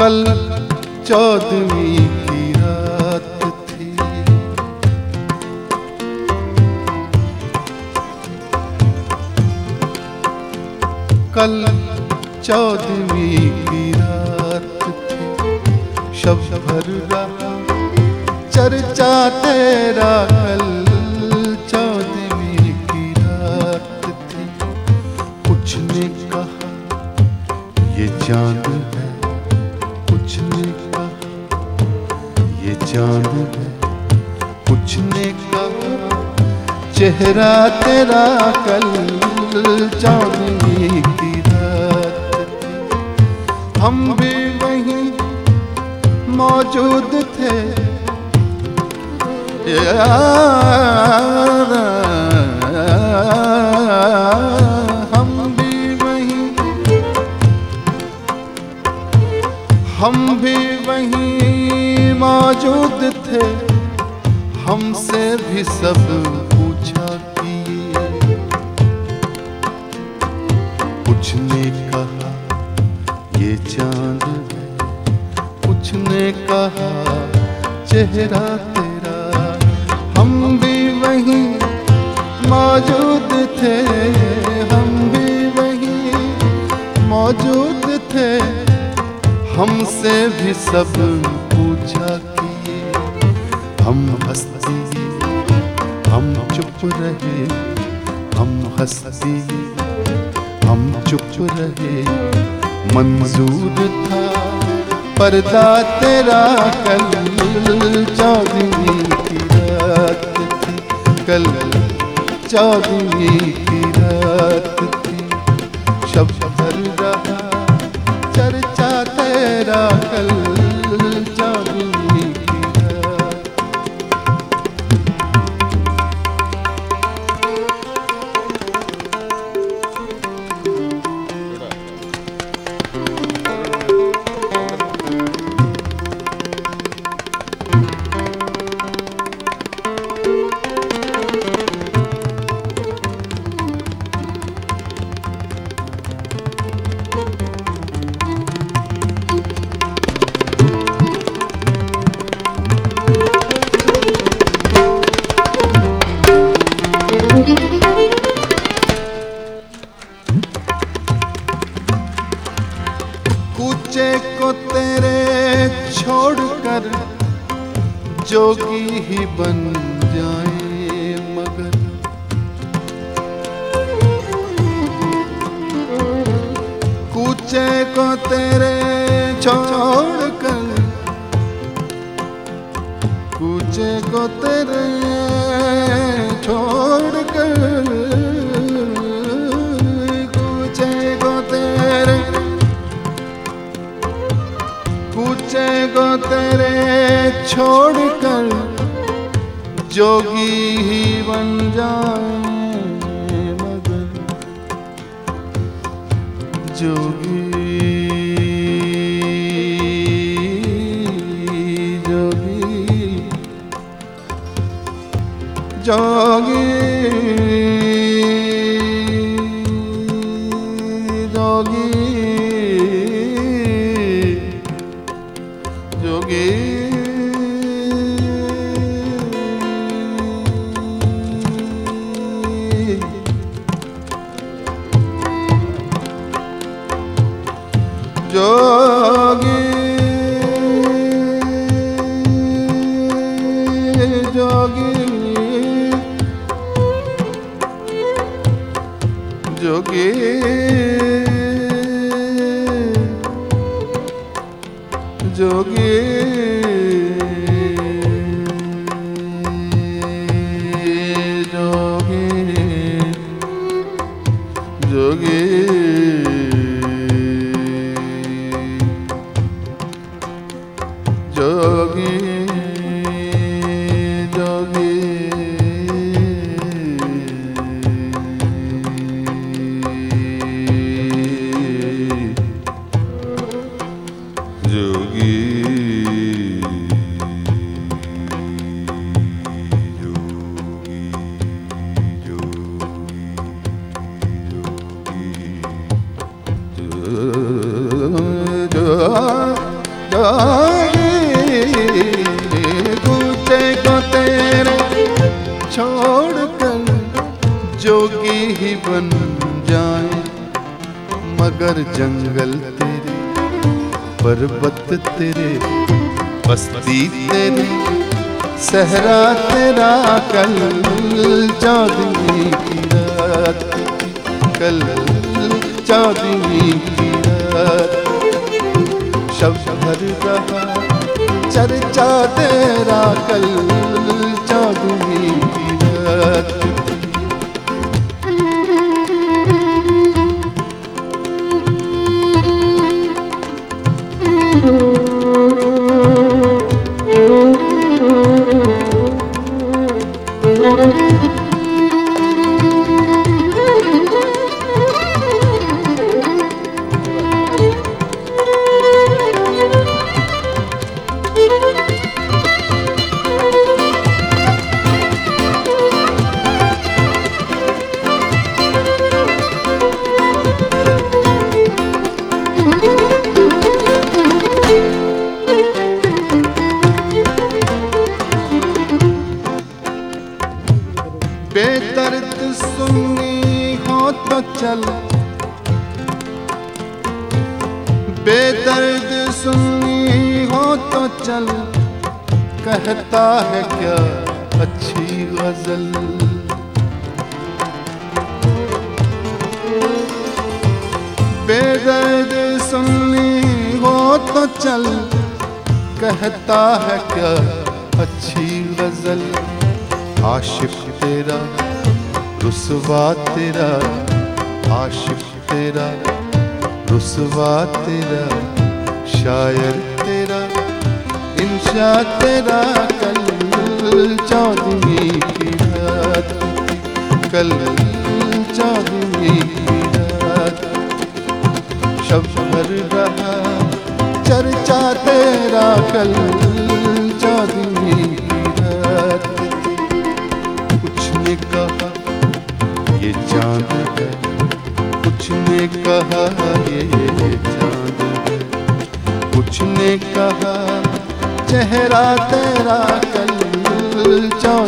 कल चौदहवीं की रात थी। कल चौदहवीं की रात थी। शब भर रहा, चर्चा तेरा कुछ ने कहा चेहरा तेरा कल चांदनी की रात हम भी वहीं मौजूद थे। यार हम भी वहीं, हम भी वहीं मौजूद थे। हमसे भी सब पूछा किए। कुछ ने कहा, ये चाँद कुछ ने कहा, चेहरा तेरा। हम भी वहीं मौजूद थे, हम भी वहीं मौजूद थे। हमसे भी सब हम चुप रहे, हम हंसती हम चुप रहे, मंजूर था पर्दा तेरा कल चौदहवीं की रात थी। कल चौदहवीं की रात थी। शब भर रहा, चर्चा तेरा कल बन जाए मगर। कूचे को तेरे छोड़कर कूचे को तेरे छोड़कर कूचे को तेरे कूचे को तेरे छोड़कर जोगी ही बन जाए मगन जोगी जोगी जोगी ਜੋਗੀ। ਜੋਗੀ। ਜੋਗੀ। मेरे छोड़ कर जोगी ही बन जाए। मगर जंगल तेरे, पर्वत तेरे, बस्ती तेरे, सहरा तेरा कल चादी की रात, कल चादी की रात। शब्द भर रहा चर्चा तेरा कल चांदनी बेदर्द सुननी हो तो चल। बेदर्द सुननी हो तो चल। कहता है क्या अच्छी गज़ल। बेदर्द सुननी हो तो चल। कहता है क्या अच्छी गज़ल। आशिक तेरा, रुसवा तेरा, आशिक तेरा, रुसवा तेरा, शायर तेरा, इंशा तेरा, कल चौदवी की रात, कल चौदवी की रात। शब्द भर रहा, चर्चा तेरा कल चेहरा तेरा कल चाँद